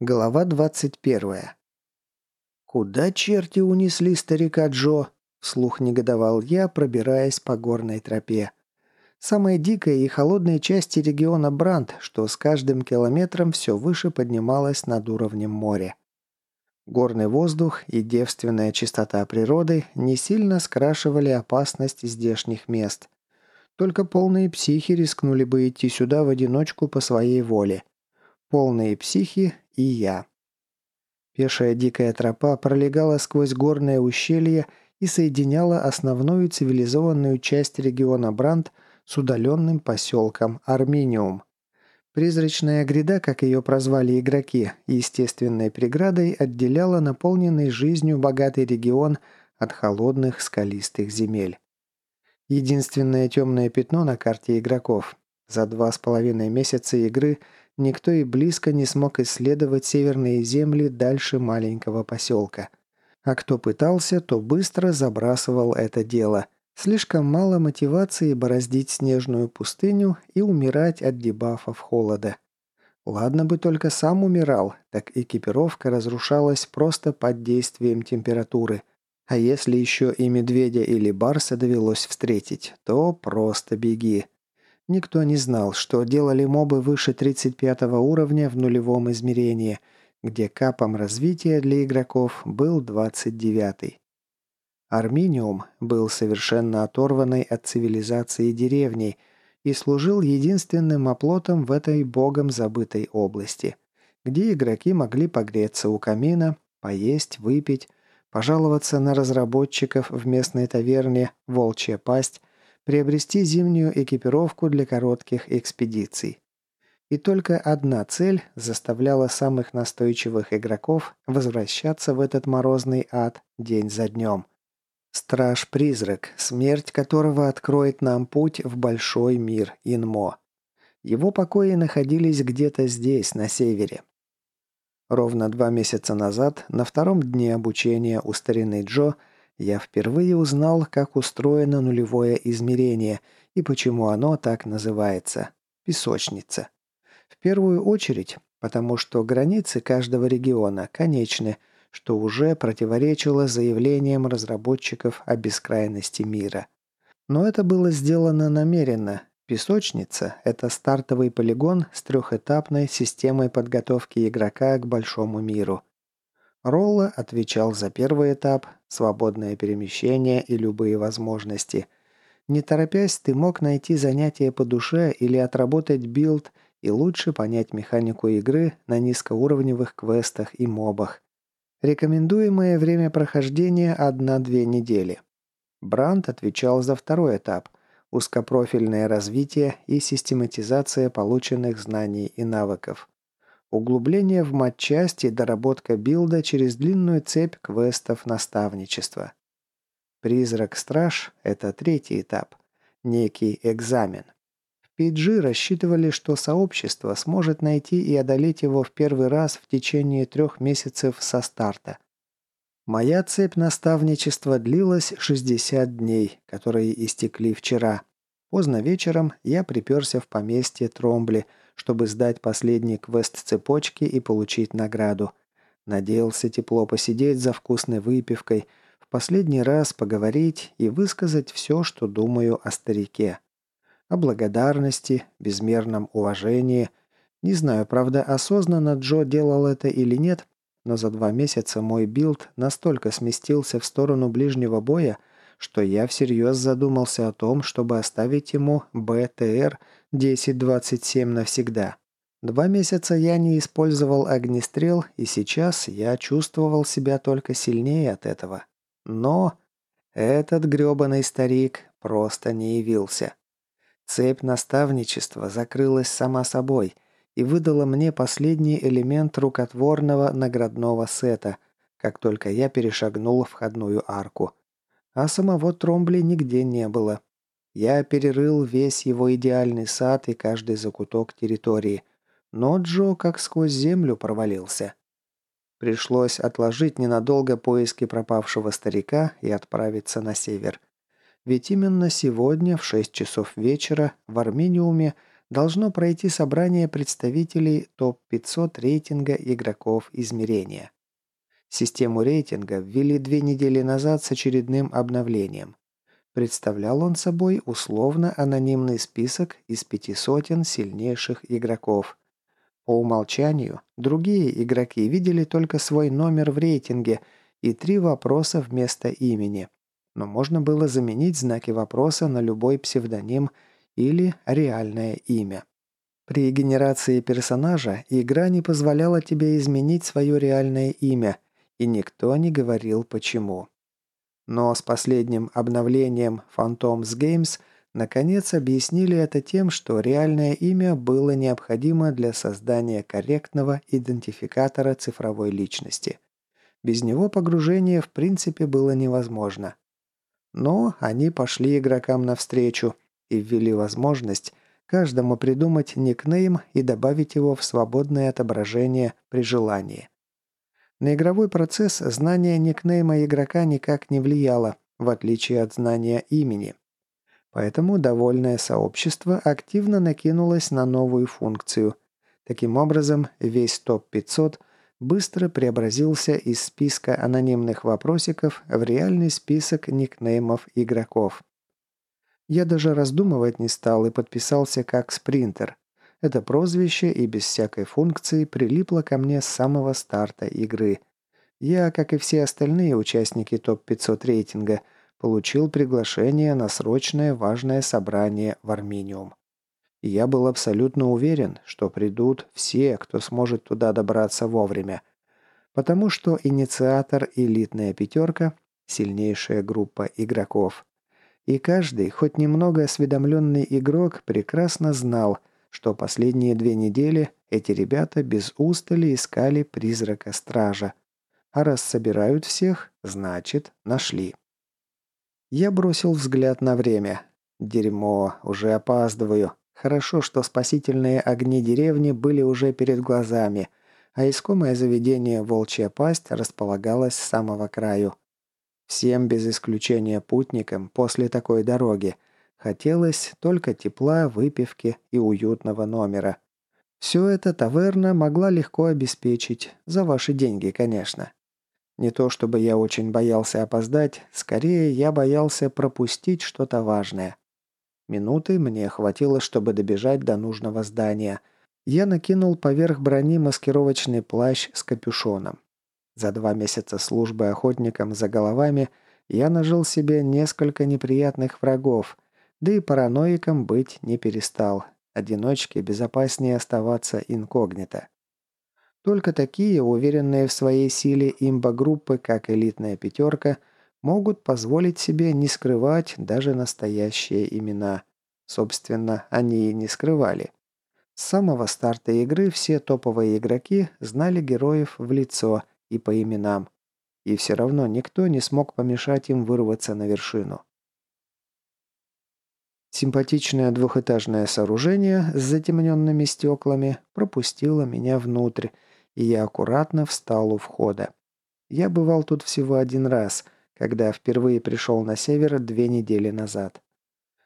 Глава 21. «Куда черти унесли старика Джо?» – вслух негодовал я, пробираясь по горной тропе. Самой дикой и холодной части региона Бранд, что с каждым километром все выше поднималась над уровнем моря. Горный воздух и девственная чистота природы не сильно скрашивали опасность здешних мест. Только полные психи рискнули бы идти сюда в одиночку по своей воле. Полные психи и я. Пешая дикая тропа пролегала сквозь горное ущелье и соединяла основную цивилизованную часть региона Бранд с удаленным поселком Арминиум. Призрачная гряда, как ее прозвали игроки, естественной преградой отделяла наполненный жизнью богатый регион от холодных скалистых земель. Единственное темное пятно на карте игроков. За два с половиной месяца игры никто и близко не смог исследовать северные земли дальше маленького поселка. А кто пытался, то быстро забрасывал это дело. Слишком мало мотивации бороздить снежную пустыню и умирать от дебафов холода. Ладно бы только сам умирал, так экипировка разрушалась просто под действием температуры. А если еще и медведя или барса довелось встретить, то просто беги. Никто не знал, что делали мобы выше 35 уровня в нулевом измерении, где капом развития для игроков был 29 -й. Арминиум был совершенно оторванной от цивилизации деревней и служил единственным оплотом в этой богом забытой области, где игроки могли погреться у камина, поесть, выпить, пожаловаться на разработчиков в местной таверне «Волчья пасть», приобрести зимнюю экипировку для коротких экспедиций. И только одна цель заставляла самых настойчивых игроков возвращаться в этот морозный ад день за днем. Страж-призрак, смерть которого откроет нам путь в большой мир Инмо. Его покои находились где-то здесь, на севере. Ровно два месяца назад, на втором дне обучения у старины Джо, я впервые узнал, как устроено нулевое измерение и почему оно так называется – песочница. В первую очередь, потому что границы каждого региона конечны, что уже противоречило заявлениям разработчиков о бескрайности мира. Но это было сделано намеренно. Песочница – это стартовый полигон с трехэтапной системой подготовки игрока к большому миру. Ролла отвечал за первый этап – свободное перемещение и любые возможности. Не торопясь, ты мог найти занятие по душе или отработать билд и лучше понять механику игры на низкоуровневых квестах и мобах. Рекомендуемое время прохождения – 1-2 недели. Бранд отвечал за второй этап – узкопрофильное развитие и систематизация полученных знаний и навыков. Углубление в матчасть и доработка билда через длинную цепь квестов наставничества. Призрак-страж – это третий этап. Некий экзамен. В PG рассчитывали, что сообщество сможет найти и одолеть его в первый раз в течение трех месяцев со старта. Моя цепь наставничества длилась 60 дней, которые истекли вчера. Поздно вечером я приперся в поместье Тромбли – чтобы сдать последний квест цепочки и получить награду. Надеялся тепло посидеть за вкусной выпивкой, в последний раз поговорить и высказать все, что думаю о старике. О благодарности, безмерном уважении. Не знаю, правда, осознанно Джо делал это или нет, но за два месяца мой билд настолько сместился в сторону ближнего боя, что я всерьез задумался о том, чтобы оставить ему БТР 1027 навсегда. Два месяца я не использовал огнестрел, и сейчас я чувствовал себя только сильнее от этого. Но этот грёбаный старик просто не явился. Цепь наставничества закрылась сама собой и выдала мне последний элемент рукотворного наградного сета, как только я перешагнул входную арку. А самого Тромбли нигде не было. Я перерыл весь его идеальный сад и каждый закуток территории. Но Джо как сквозь землю провалился. Пришлось отложить ненадолго поиски пропавшего старика и отправиться на север. Ведь именно сегодня в 6 часов вечера в Армениуме должно пройти собрание представителей топ-500 рейтинга игроков измерения. Систему рейтинга ввели две недели назад с очередным обновлением. Представлял он собой условно-анонимный список из пяти сотен сильнейших игроков. По умолчанию, другие игроки видели только свой номер в рейтинге и три вопроса вместо имени. Но можно было заменить знаки вопроса на любой псевдоним или реальное имя. При генерации персонажа игра не позволяла тебе изменить свое реальное имя, и никто не говорил почему. Но с последним обновлением Phantoms Games наконец объяснили это тем, что реальное имя было необходимо для создания корректного идентификатора цифровой личности. Без него погружение в принципе было невозможно. Но они пошли игрокам навстречу и ввели возможность каждому придумать никнейм и добавить его в свободное отображение при желании. На игровой процесс знание никнейма игрока никак не влияло, в отличие от знания имени. Поэтому довольное сообщество активно накинулось на новую функцию. Таким образом, весь топ-500 быстро преобразился из списка анонимных вопросиков в реальный список никнеймов игроков. Я даже раздумывать не стал и подписался как спринтер. Это прозвище и без всякой функции прилипло ко мне с самого старта игры. Я, как и все остальные участники топ-500 рейтинга, получил приглашение на срочное важное собрание в Армениум. И я был абсолютно уверен, что придут все, кто сможет туда добраться вовремя. Потому что инициатор «Элитная пятерка» – сильнейшая группа игроков. И каждый, хоть немного осведомленный игрок, прекрасно знал – что последние две недели эти ребята без устали искали призрака стража. А раз собирают всех, значит, нашли. Я бросил взгляд на время. Дерьмо, уже опаздываю. Хорошо, что спасительные огни деревни были уже перед глазами, а искомое заведение «Волчья пасть» располагалось с самого краю. Всем без исключения путникам после такой дороги Хотелось только тепла, выпивки и уютного номера. Все это таверна могла легко обеспечить, за ваши деньги, конечно. Не то чтобы я очень боялся опоздать, скорее я боялся пропустить что-то важное. Минуты мне хватило, чтобы добежать до нужного здания. Я накинул поверх брони маскировочный плащ с капюшоном. За два месяца службы охотником за головами я нажил себе несколько неприятных врагов, да и параноиком быть не перестал. Одиночке безопаснее оставаться инкогнито. Только такие, уверенные в своей силе имба-группы, как элитная пятерка, могут позволить себе не скрывать даже настоящие имена. Собственно, они и не скрывали. С самого старта игры все топовые игроки знали героев в лицо и по именам. И все равно никто не смог помешать им вырваться на вершину. Симпатичное двухэтажное сооружение с затемненными стеклами пропустило меня внутрь, и я аккуратно встал у входа. Я бывал тут всего один раз, когда впервые пришел на север две недели назад.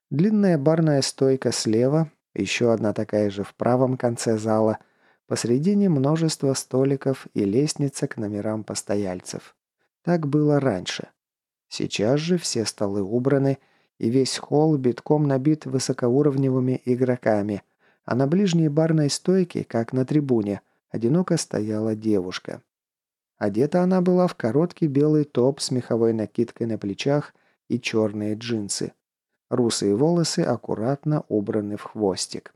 Длинная барная стойка слева, еще одна такая же в правом конце зала, посредине множество столиков и лестница к номерам постояльцев. Так было раньше. Сейчас же все столы убраны, и весь холл битком набит высокоуровневыми игроками, а на ближней барной стойке, как на трибуне, одиноко стояла девушка. Одета она была в короткий белый топ с меховой накидкой на плечах и черные джинсы. Русые волосы аккуратно убраны в хвостик.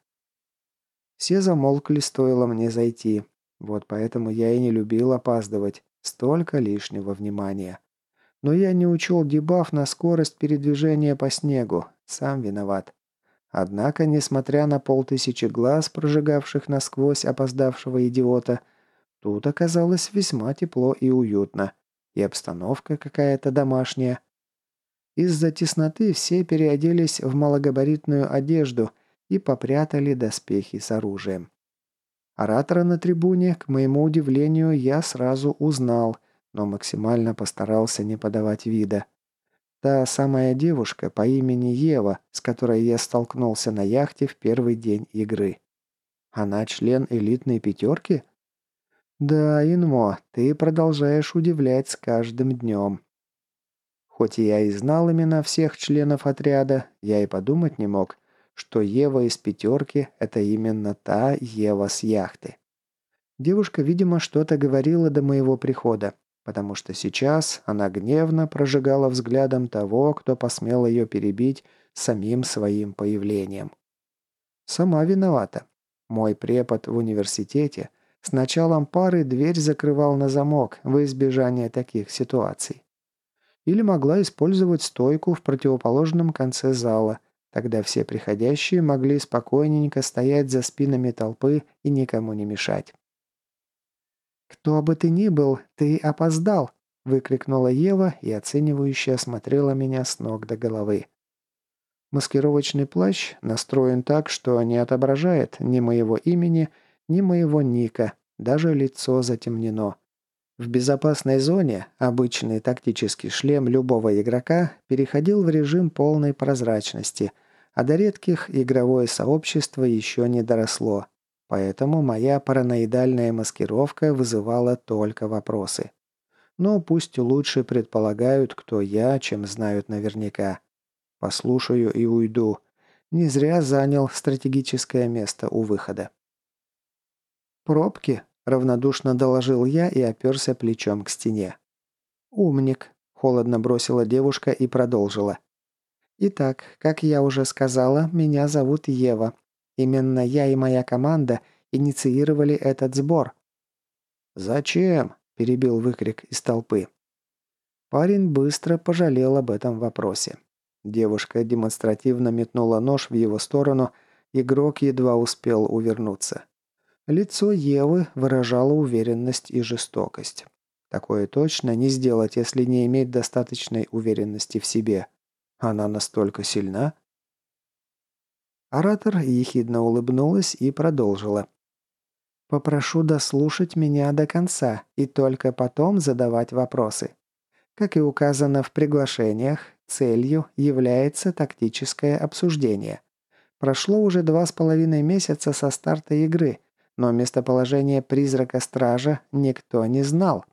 Все замолкли, стоило мне зайти. Вот поэтому я и не любил опаздывать. Столько лишнего внимания. Но я не учел дебаф на скорость передвижения по снегу. Сам виноват. Однако, несмотря на полтысячи глаз, прожигавших насквозь опоздавшего идиота, тут оказалось весьма тепло и уютно. И обстановка какая-то домашняя. Из-за тесноты все переоделись в малогабаритную одежду и попрятали доспехи с оружием. Оратора на трибуне, к моему удивлению, я сразу узнал – но максимально постарался не подавать вида. Та самая девушка по имени Ева, с которой я столкнулся на яхте в первый день игры. Она член элитной пятерки? Да, Инмо, ты продолжаешь удивлять с каждым днем. Хоть я и знал имена всех членов отряда, я и подумать не мог, что Ева из пятерки – это именно та Ева с яхты. Девушка, видимо, что-то говорила до моего прихода, потому что сейчас она гневно прожигала взглядом того, кто посмел ее перебить самим своим появлением. Сама виновата. Мой препод в университете с началом пары дверь закрывал на замок в избежание таких ситуаций. Или могла использовать стойку в противоположном конце зала, тогда все приходящие могли спокойненько стоять за спинами толпы и никому не мешать. «Кто бы ты ни был, ты опоздал!» – выкрикнула Ева и оценивающе осмотрела меня с ног до головы. Маскировочный плащ настроен так, что не отображает ни моего имени, ни моего ника, даже лицо затемнено. В безопасной зоне обычный тактический шлем любого игрока переходил в режим полной прозрачности, а до редких игровое сообщество еще не доросло. Поэтому моя параноидальная маскировка вызывала только вопросы. Но пусть лучше предполагают, кто я, чем знают наверняка. Послушаю и уйду. Не зря занял стратегическое место у выхода. «Пробки?» – равнодушно доложил я и оперся плечом к стене. «Умник», – холодно бросила девушка и продолжила. «Итак, как я уже сказала, меня зовут Ева. Именно я и моя команда инициировали этот сбор». «Зачем?» – перебил выкрик из толпы. Парень быстро пожалел об этом вопросе. Девушка демонстративно метнула нож в его сторону, игрок едва успел увернуться. Лицо Евы выражало уверенность и жестокость. Такое точно не сделать, если не иметь достаточной уверенности в себе. Она настолько сильна? Оратор ехидно улыбнулась и продолжила. «Попрошу дослушать меня до конца и только потом задавать вопросы. Как и указано в приглашениях, целью является тактическое обсуждение. Прошло уже два с половиной месяца со старта игры, но местоположение призрака стража никто не знал.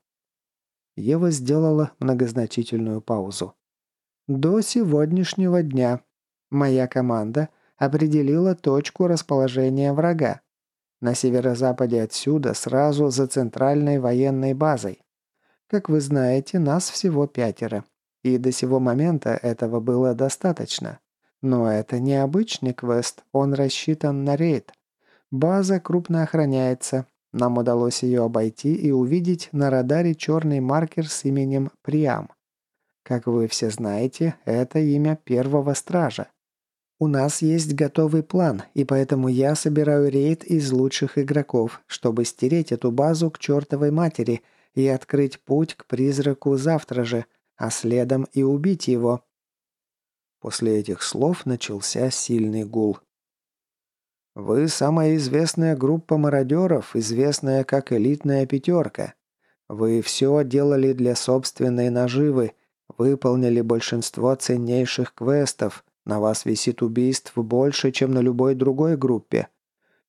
Ева сделала многозначительную паузу. До сегодняшнего дня моя команда определила точку расположения врага. На северо-западе отсюда, сразу за центральной военной базой. Как вы знаете, нас всего пятеро. И до сего момента этого было достаточно. Но это не обычный квест, он рассчитан на рейд. База крупно охраняется. Нам удалось ее обойти и увидеть на радаре черный маркер с именем Приам. Как вы все знаете, это имя первого стража. У нас есть готовый план, и поэтому я собираю рейд из лучших игроков, чтобы стереть эту базу к чертовой матери и открыть путь к призраку завтра же, а следом и убить его. После этих слов начался сильный гул. Вы самая известная группа мародеров, известная как элитная пятерка. Вы все делали для собственной наживы, выполнили большинство ценнейших квестов, на вас висит убийств больше, чем на любой другой группе.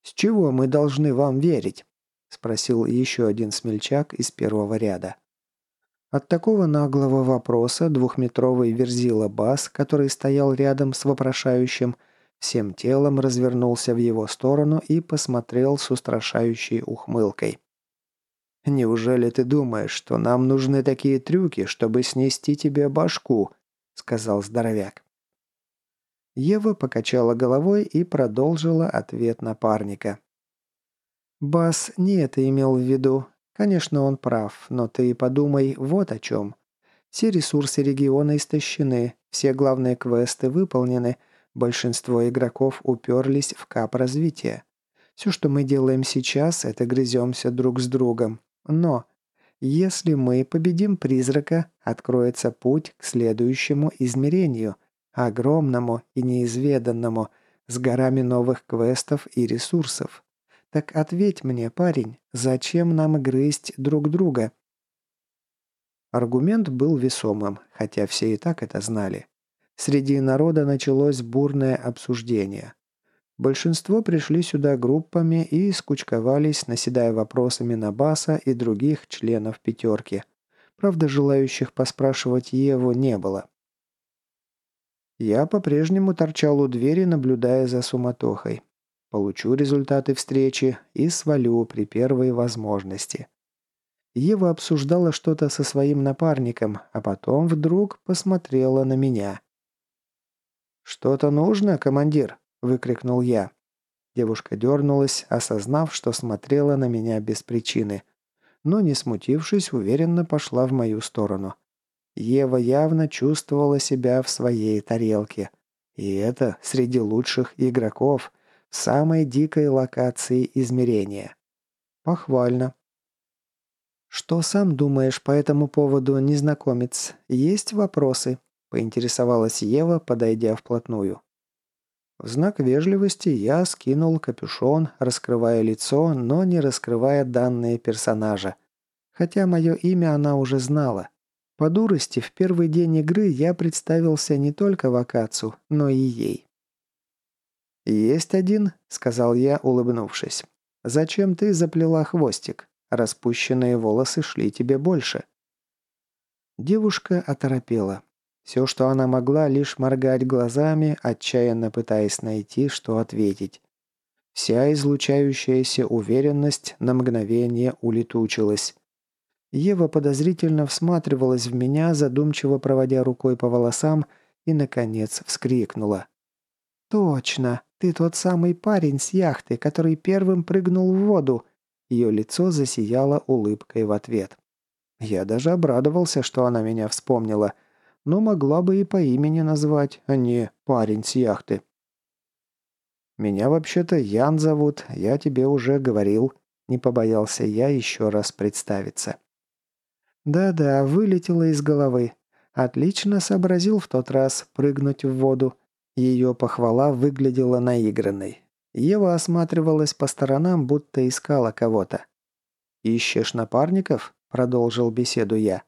С чего мы должны вам верить?» – спросил еще один смельчак из первого ряда. От такого наглого вопроса двухметровый верзила Бас, который стоял рядом с вопрошающим – всем телом развернулся в его сторону и посмотрел с устрашающей ухмылкой. «Неужели ты думаешь, что нам нужны такие трюки, чтобы снести тебе башку?» — сказал здоровяк. Ева покачала головой и продолжила ответ напарника. «Бас не это имел в виду. Конечно, он прав, но ты подумай вот о чем. Все ресурсы региона истощены, все главные квесты выполнены — Большинство игроков уперлись в кап развития. Все, что мы делаем сейчас, это грыземся друг с другом. Но если мы победим призрака, откроется путь к следующему измерению, огромному и неизведанному, с горами новых квестов и ресурсов. Так ответь мне, парень, зачем нам грызть друг друга? Аргумент был весомым, хотя все и так это знали. Среди народа началось бурное обсуждение. Большинство пришли сюда группами и скучковались, наседая вопросами на Баса и других членов пятерки. Правда, желающих поспрашивать Еву не было. Я по-прежнему торчал у двери, наблюдая за суматохой. Получу результаты встречи и свалю при первой возможности. Ева обсуждала что-то со своим напарником, а потом вдруг посмотрела на меня. «Что-то нужно, командир?» – выкрикнул я. Девушка дернулась, осознав, что смотрела на меня без причины. Но, не смутившись, уверенно пошла в мою сторону. Ева явно чувствовала себя в своей тарелке. И это среди лучших игроков, в самой дикой локации измерения. Похвально. «Что сам думаешь по этому поводу, незнакомец? Есть вопросы?» – поинтересовалась Ева, подойдя вплотную. В знак вежливости я скинул капюшон, раскрывая лицо, но не раскрывая данные персонажа. Хотя мое имя она уже знала. По дурости, в первый день игры я представился не только Вакацу, но и ей. «Есть один», — сказал я, улыбнувшись. «Зачем ты заплела хвостик? Распущенные волосы шли тебе больше». Девушка оторопела. Все, что она могла, лишь моргать глазами, отчаянно пытаясь найти, что ответить. Вся излучающаяся уверенность на мгновение улетучилась. Ева подозрительно всматривалась в меня, задумчиво проводя рукой по волосам, и, наконец, вскрикнула. «Точно! Ты тот самый парень с яхты, который первым прыгнул в воду!» Ее лицо засияло улыбкой в ответ. Я даже обрадовался, что она меня вспомнила, но могла бы и по имени назвать, а не парень с яхты. «Меня вообще-то Ян зовут, я тебе уже говорил», — не побоялся я еще раз представиться. Да-да, вылетело из головы. Отлично сообразил в тот раз прыгнуть в воду. Ее похвала выглядела наигранной. Ева осматривалась по сторонам, будто искала кого-то. «Ищешь напарников?» – продолжил беседу я.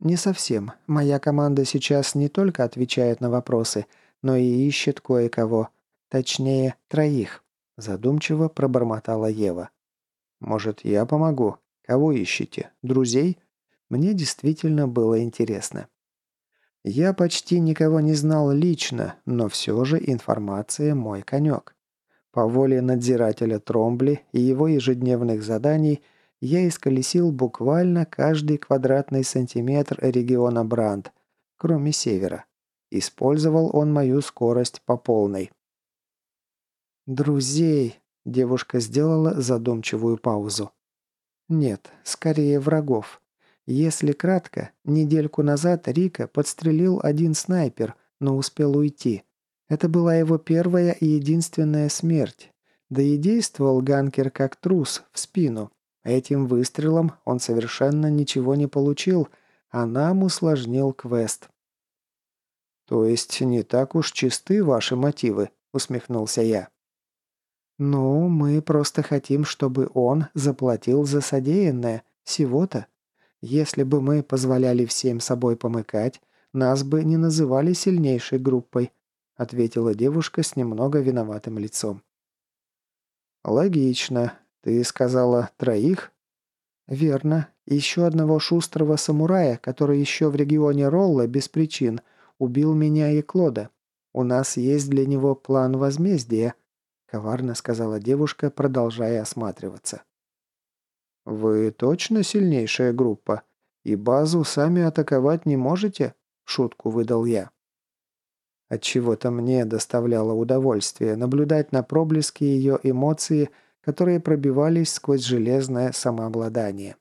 «Не совсем. Моя команда сейчас не только отвечает на вопросы, но и ищет кое-кого. Точнее, троих», – задумчиво пробормотала Ева. «Может, я помогу? Кого ищете? Друзей?» Мне действительно было интересно. Я почти никого не знал лично, но все же информация мой конек. По воле надзирателя Тромбли и его ежедневных заданий я исколесил буквально каждый квадратный сантиметр региона Бранд, кроме севера. Использовал он мою скорость по полной. «Друзей!» – девушка сделала задумчивую паузу. «Нет, скорее врагов. Если кратко, недельку назад Рика подстрелил один снайпер, но успел уйти. Это была его первая и единственная смерть. Да и действовал Ганкер как трус, в спину. Этим выстрелом он совершенно ничего не получил, а нам усложнил квест. «То есть не так уж чисты ваши мотивы?» – усмехнулся я. «Ну, мы просто хотим, чтобы он заплатил за содеянное. Всего-то. Если бы мы позволяли всем собой помыкать, нас бы не называли сильнейшей группой», ответила девушка с немного виноватым лицом. «Логично. Ты сказала троих?» «Верно. Еще одного шустрого самурая, который еще в регионе Ролла без причин убил меня и Клода. У нас есть для него план возмездия», коварно сказала девушка, продолжая осматриваться. «Вы точно сильнейшая группа? И базу сами атаковать не можете?» – шутку выдал я. Отчего-то мне доставляло удовольствие наблюдать на проблески ее эмоции, которые пробивались сквозь железное самообладание.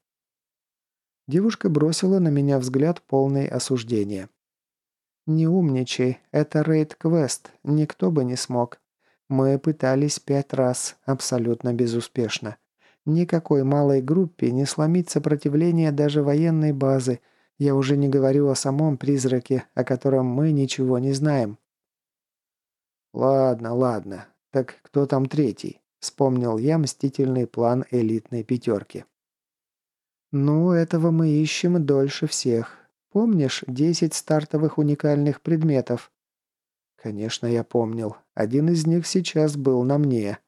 Девушка бросила на меня взгляд полный осуждения. «Не умничай, это рейд-квест, никто бы не смог. Мы пытались пять раз, абсолютно безуспешно. Никакой малой группе не сломить сопротивление даже военной базы. Я уже не говорю о самом призраке, о котором мы ничего не знаем. Ладно, ладно. Так кто там третий? Вспомнил я мстительный план элитной пятерки. «Ну, этого мы ищем дольше всех. Помнишь десять стартовых уникальных предметов?» «Конечно, я помнил. Один из них сейчас был на мне».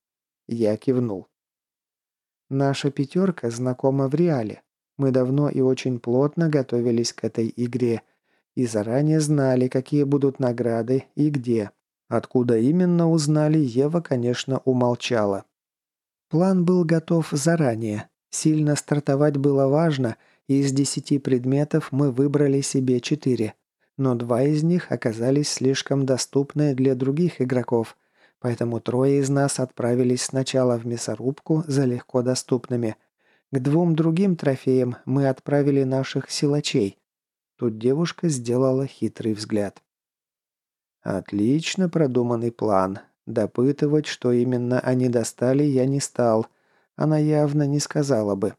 Я кивнул. «Наша пятерка знакома в реале. Мы давно и очень плотно готовились к этой игре и заранее знали, какие будут награды и где. Откуда именно узнали, Ева, конечно, умолчала. План был готов заранее. Сильно стартовать было важно, и из десяти предметов мы выбрали себе четыре. Но два из них оказались слишком доступны для других игроков, поэтому трое из нас отправились сначала в мясорубку за легко доступными. К двум другим трофеям мы отправили наших силачей. Тут девушка сделала хитрый взгляд. Отлично продуманный план. Допытывать, что именно они достали, я не стал. Она явно не сказала бы.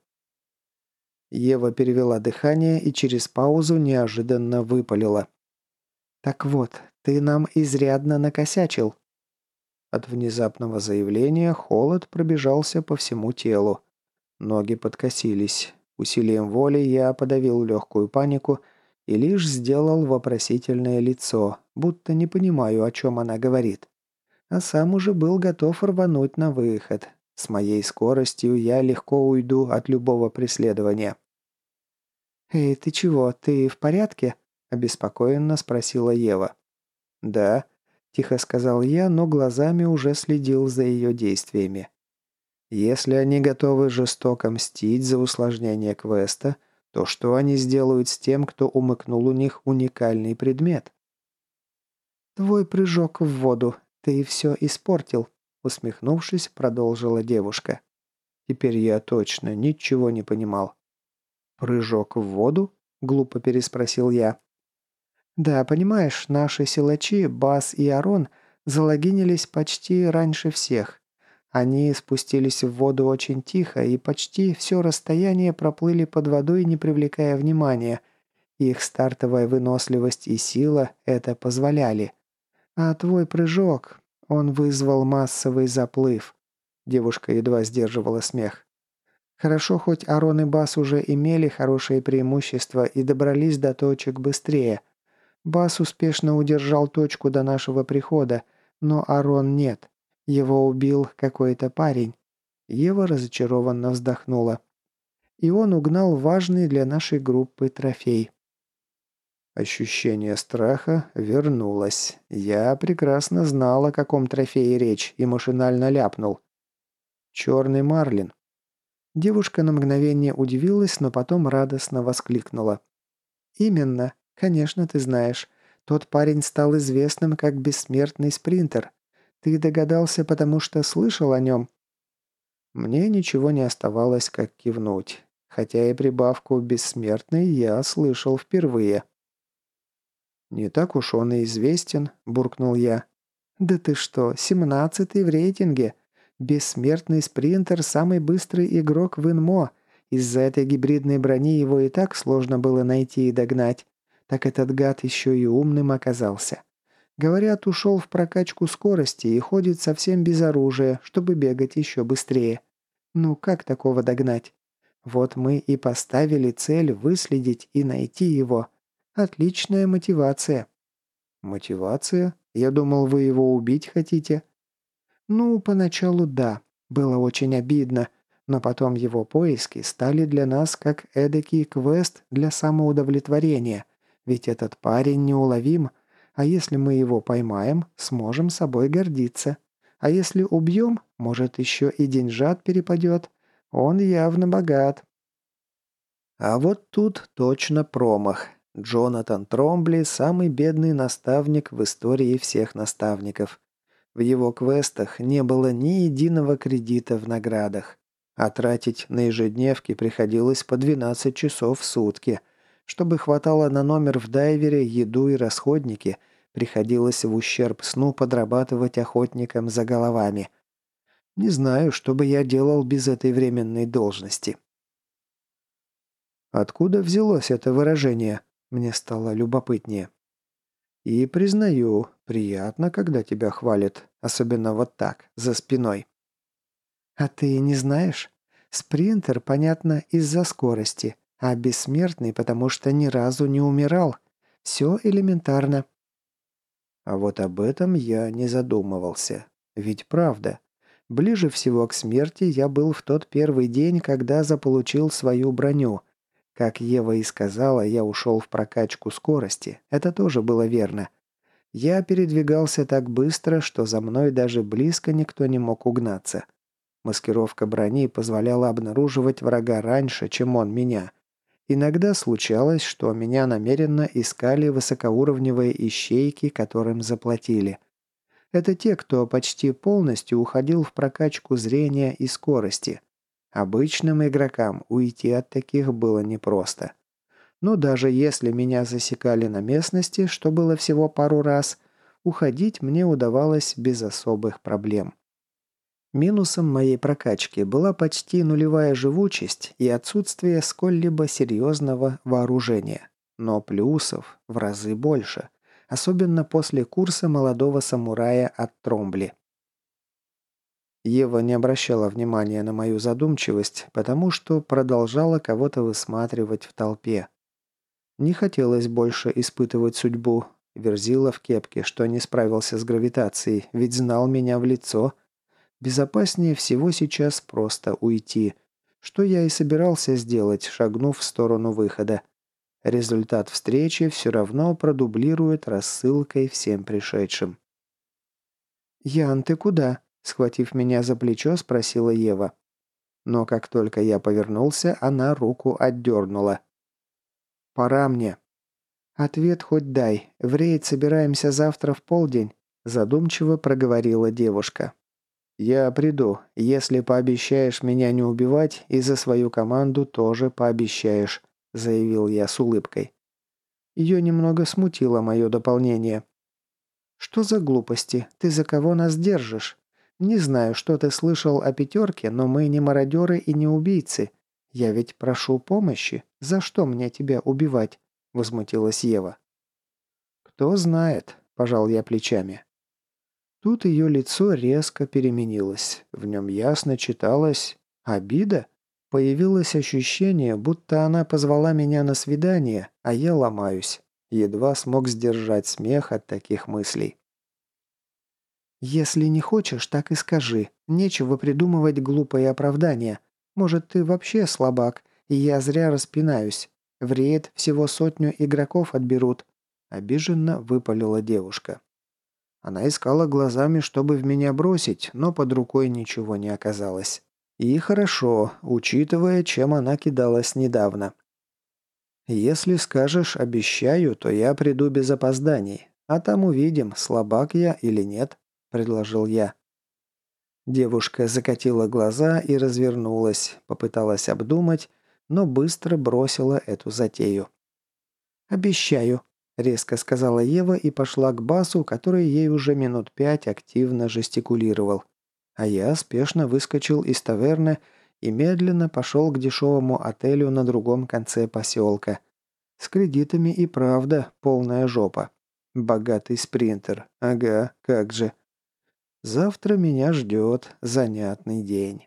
Ева перевела дыхание и через паузу неожиданно выпалила. «Так вот, ты нам изрядно накосячил». От внезапного заявления холод пробежался по всему телу. Ноги подкосились. Усилием воли я подавил легкую панику и лишь сделал вопросительное лицо, будто не понимаю, о чем она говорит. А сам уже был готов рвануть на выход. С моей скоростью я легко уйду от любого преследования. «Эй, ты чего, ты в порядке?» – обеспокоенно спросила Ева. «Да», – тихо сказал я, но глазами уже следил за ее действиями. «Если они готовы жестоко мстить за усложнение квеста, то что они сделают с тем, кто умыкнул у них уникальный предмет?» «Твой прыжок в воду. Ты все испортил», — усмехнувшись, продолжила девушка. Теперь я точно ничего не понимал. «Прыжок в воду?» — глупо переспросил я. «Да, понимаешь, наши силачи, Бас и Арон, залогинились почти раньше всех. Они спустились в воду очень тихо и почти все расстояние проплыли под водой, не привлекая внимания. Их стартовая выносливость и сила это позволяли. А твой прыжок, он вызвал массовый заплыв. Девушка едва сдерживала смех. Хорошо, хоть Арон и Бас уже имели хорошее преимущество и добрались до точек быстрее. Бас успешно удержал точку до нашего прихода, но Арон нет. Его убил какой-то парень. Ева разочарованно вздохнула. И он угнал важный для нашей группы трофей. Ощущение страха вернулось. Я прекрасно знал, о каком трофее речь, и машинально ляпнул. «Черный марлин». Девушка на мгновение удивилась, но потом радостно воскликнула. «Именно. Конечно, ты знаешь. Тот парень стал известным как бессмертный спринтер. Ты догадался, потому что слышал о нем?» Мне ничего не оставалось, как кивнуть. Хотя и прибавку «бессмертный» я слышал впервые. «Не так уж он и известен», – буркнул я. «Да ты что, семнадцатый в рейтинге. Бессмертный спринтер – самый быстрый игрок в Инмо. Из-за этой гибридной брони его и так сложно было найти и догнать. Так этот гад еще и умным оказался. Говорят, ушел в прокачку скорости и ходит совсем без оружия, чтобы бегать еще быстрее. Ну как такого догнать? Вот мы и поставили цель выследить и найти его. Отличная мотивация». «Мотивация? Я думал, вы его убить хотите». «Ну, поначалу да. Было очень обидно. Но потом его поиски стали для нас как эдакий квест для самоудовлетворения. Ведь этот парень неуловим. А если мы его поймаем, сможем собой гордиться. А если убьем, может, еще и деньжат перепадет. Он явно богат». А вот тут точно промах. Джонатан Тромбли – самый бедный наставник в истории всех наставников. В его квестах не было ни единого кредита в наградах, а тратить на ежедневки приходилось по 12 часов в сутки. Чтобы хватало на номер в дайвере, еду и расходники, приходилось в ущерб сну подрабатывать охотникам за головами. Не знаю, что бы я делал без этой временной должности. Откуда взялось это выражение мне стало любопытнее. И признаю, приятно, когда тебя хвалят, особенно вот так, за спиной. А ты не знаешь? Спринтер, понятно, из-за скорости, а бессмертный, потому что ни разу не умирал. Все элементарно. А вот об этом я не задумывался. Ведь правда. Ближе всего к смерти я был в тот первый день, когда заполучил свою броню. Как Ева и сказала, я ушел в прокачку скорости. Это тоже было верно. Я передвигался так быстро, что за мной даже близко никто не мог угнаться. Маскировка брони позволяла обнаруживать врага раньше, чем он меня. Иногда случалось, что меня намеренно искали высокоуровневые ищейки, которым заплатили – это те, кто почти полностью уходил в прокачку зрения и скорости. Обычным игрокам уйти от таких было непросто. Но даже если меня засекали на местности, что было всего пару раз, уходить мне удавалось без особых проблем. Минусом моей прокачки была почти нулевая живучесть и отсутствие сколь-либо серьезного вооружения. Но плюсов в разы больше – особенно после курса молодого самурая от Тромбли. Ева не обращала внимания на мою задумчивость, потому что продолжала кого-то высматривать в толпе. Не хотелось больше испытывать судьбу. Верзила в кепке, что не справился с гравитацией, ведь знал меня в лицо. Безопаснее всего сейчас просто уйти, что я и собирался сделать, шагнув в сторону выхода. Результат встречи все равно продублирует рассылкой всем пришедшим. «Ян, ты куда?» – схватив меня за плечо, спросила Ева. Но как только я повернулся, она руку отдернула. «Пора мне». «Ответ хоть дай. В рейд собираемся завтра в полдень», – задумчиво проговорила девушка. «Я приду, если пообещаешь меня не убивать, и за свою команду тоже пообещаешь», – заявил я с улыбкой. Ее немного смутило мое дополнение. «Что за глупости? Ты за кого нас держишь? Не знаю, что ты слышал о пятерке, но мы не мародеры и не убийцы. Я ведь прошу помощи. За что мне тебя убивать?» – возмутилась Ева. «Кто знает», – пожал я плечами. Тут ее лицо резко переменилось. В нем ясно читалось «обида». Появилось ощущение, будто она позвала меня на свидание, а я ломаюсь. Едва смог сдержать смех от таких мыслей. «Если не хочешь, так и скажи. Нечего придумывать глупые оправдания. Может, ты вообще слабак, и я зря распинаюсь. В рейд всего сотню игроков отберут», – обиженно выпалила девушка. Она искала глазами, чтобы в меня бросить, но под рукой ничего не оказалось. И хорошо, учитывая, чем она кидалась недавно. Если скажешь «обещаю», то я приду без опозданий. А там увидим, слабак я или нет, предложил я. Девушка закатила глаза и развернулась, попыталась обдумать, но быстро бросила эту затею. «Обещаю», — резко сказала Ева и пошла к Басу, который ей уже минут пять активно жестикулировал а я спешно выскочил из таверны и медленно пошел к дешевому отелю на другом конце поселка. С кредитами и правда полная жопа. Богатый спринтер. Ага, как же. Завтра меня ждет занятный день.